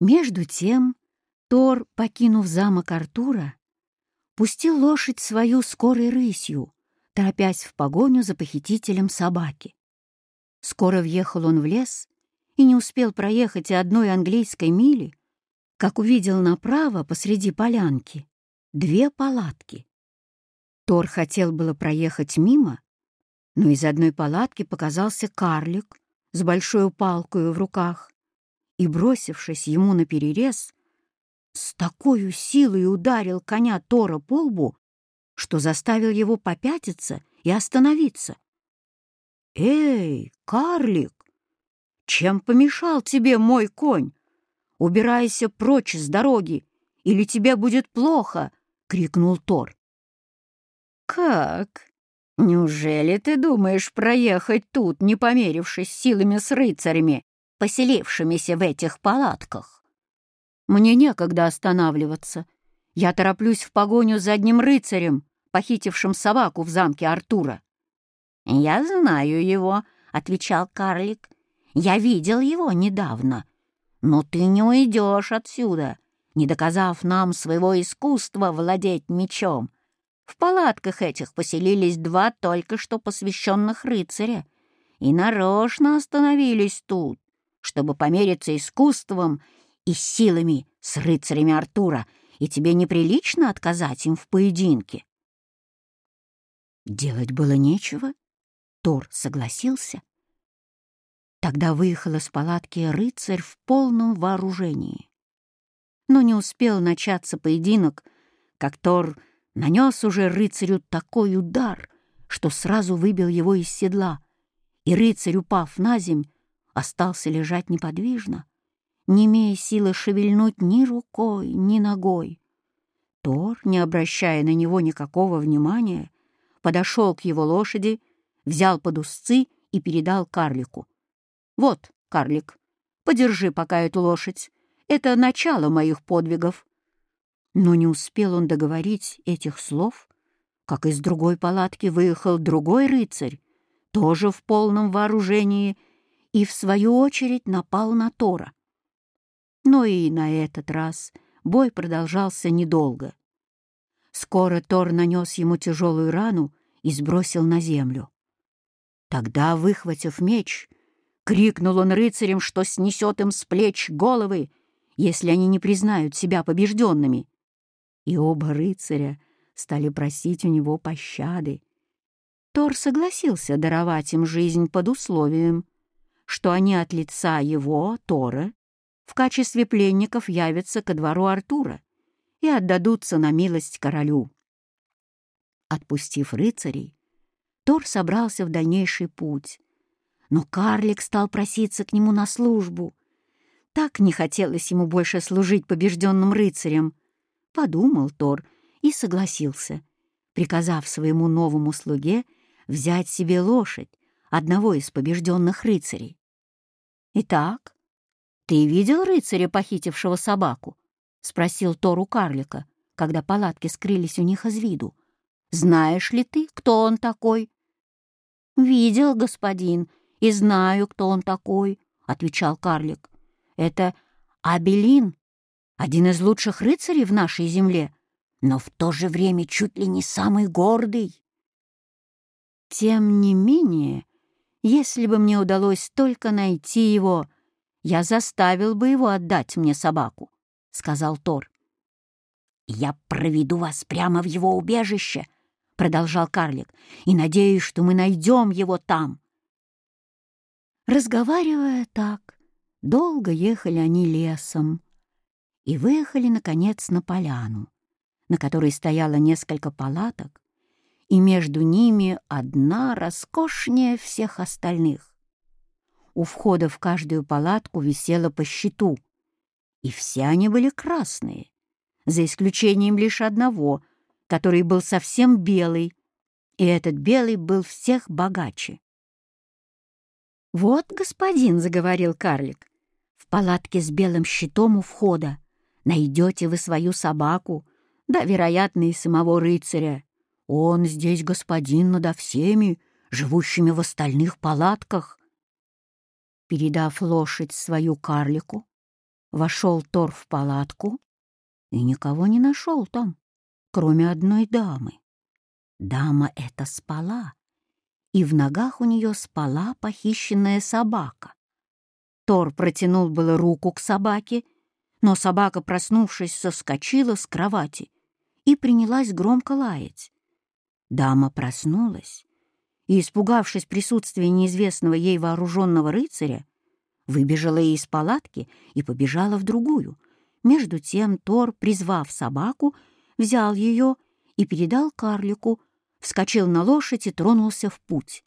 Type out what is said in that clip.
Между тем Тор, покинув замок Артура, пустил лошадь свою скорой рысью, торопясь в погоню за похитителем собаки. Скоро въехал он в лес и не успел проехать и одной английской мили, как увидел направо посреди полянки две палатки. Тор хотел было проехать мимо, но из одной палатки показался карлик с большой палкой в руках и, бросившись ему на перерез, с такой силой ударил коня Тора по лбу, что заставил его попятиться и остановиться. «Эй, карлик, чем помешал тебе мой конь? Убирайся прочь с дороги, или тебе будет плохо!» — крикнул Тор. «Как? Неужели ты думаешь проехать тут, не померившись силами с рыцарями, поселившимися в этих палатках?» «Мне некогда останавливаться. Я тороплюсь в погоню за одним рыцарем, похитившим собаку в замке Артура». «Я знаю его», — отвечал карлик. «Я видел его недавно. Но ты не уйдешь отсюда, не доказав нам своего искусства владеть мечом. В палатках этих поселились два только что посвященных рыцаря и нарочно остановились тут, чтобы помериться искусством и силами с рыцарями Артура, и тебе неприлично отказать им в поединке. Делать было нечего. Тор согласился. Тогда выехал из палатки рыцарь в полном вооружении. Но не успел начаться поединок, как Тор нанес уже рыцарю такой удар, что сразу выбил его из седла, и рыцарь, упав на земь, остался лежать неподвижно, не имея силы шевельнуть ни рукой, ни ногой. Тор, не обращая на него никакого внимания, подошел к его лошади, взял под узцы и передал карлику. «Вот, карлик, подержи пока эту лошадь. Это начало моих подвигов». Но не успел он договорить этих слов, как из другой палатки выехал другой рыцарь, тоже в полном вооружении, и, в свою очередь, напал на Тора. Но и на этот раз бой продолжался недолго. Скоро Тор нанес ему тяжелую рану и сбросил на землю. Тогда, выхватив меч, крикнул он рыцарям, что снесет им с плеч головы, если они не признают себя побежденными. И оба рыцаря стали просить у него пощады. Тор согласился даровать им жизнь под условием, что они от лица его, Тора, в качестве пленников явятся ко двору Артура и отдадутся на милость королю. Отпустив рыцарей, Тор собрался в дальнейший путь, но карлик стал проситься к нему на службу. Так не хотелось ему больше служить побежденным рыцарям. Подумал Тор и согласился, приказав своему новому слуге взять себе лошадь одного из побежденных рыцарей. «Итак, ты видел рыцаря, похитившего собаку?» — спросил Тор у карлика, когда палатки скрылись у них из виду. «Знаешь ли ты, кто он такой?» «Видел, господин, и знаю, кто он такой», — отвечал карлик. «Это Абелин, один из лучших рыцарей в нашей земле, но в то же время чуть ли не самый гордый». «Тем не менее, если бы мне удалось только найти его, я заставил бы его отдать мне собаку», — сказал Тор. «Я проведу вас прямо в его убежище», — продолжал карлик, «и надеюсь, что мы найдем его там». Разговаривая так, долго ехали они лесом и выехали, наконец, на поляну, на которой стояло несколько палаток, и между ними одна роскошнее всех остальных. У входа в каждую палатку висело по щиту, и все они были красные, за исключением лишь одного, который был совсем белый, и этот белый был всех богаче. «Вот, господин», — заговорил карлик, — «в палатке с белым щитом у входа найдете вы свою собаку, да, вероятно, и самого рыцаря. Он здесь господин надо всеми, живущими в остальных палатках. Передав лошадь свою карлику, Вошел Тор в палатку и никого не нашел там, кроме одной дамы. Дама эта спала, и в ногах у нее спала похищенная собака. Тор протянул было руку к собаке, но собака, проснувшись, соскочила с кровати и принялась громко лаять. Дама проснулась и, испугавшись присутствия неизвестного ей вооруженного рыцаря, выбежала из палатки и побежала в другую. Между тем Тор, призвав собаку, взял ее и передал карлику, вскочил на лошадь и тронулся в путь.